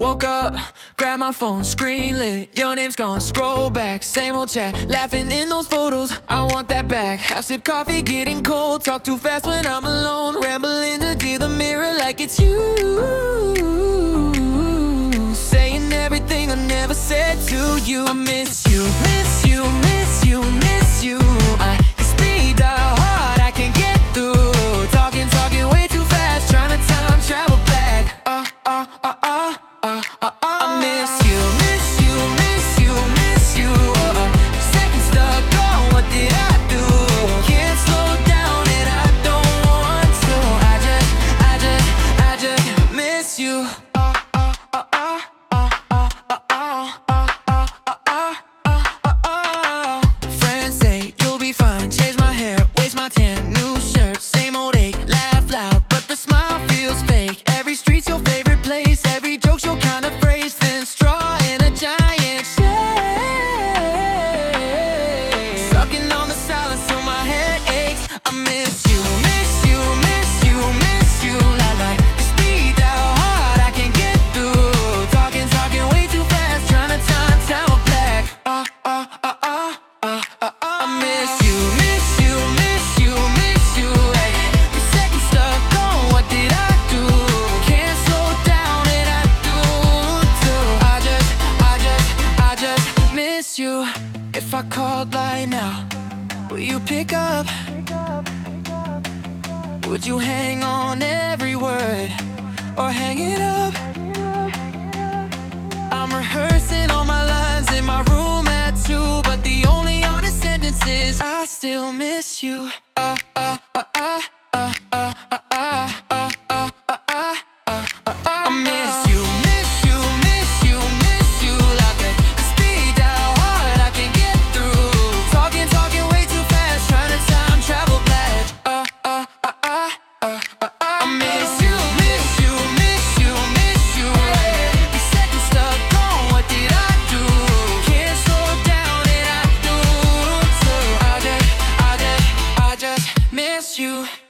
woke up, grab my phone, screen lit. Your name's gone, scroll back, same old chat. Laughing in those photos, I want that back. Half sip coffee, getting cold. Talk too fast when I'm alone. Rambling to the mirror like it's you. Saying everything I never said to you. I miss you, miss you, miss you, miss you. I uh. Friends say you'll be fine. Change my hair, waste my tan, new shirt, same old ache. Laugh loud, but the smile feels fake. Every street's your favorite place. Miss you. If I called right now, will you pick up? Would you hang on every word or hang it up? I'm rehearsing all my lines in my room at two, but the only honest sentence is I still miss you. Miss you.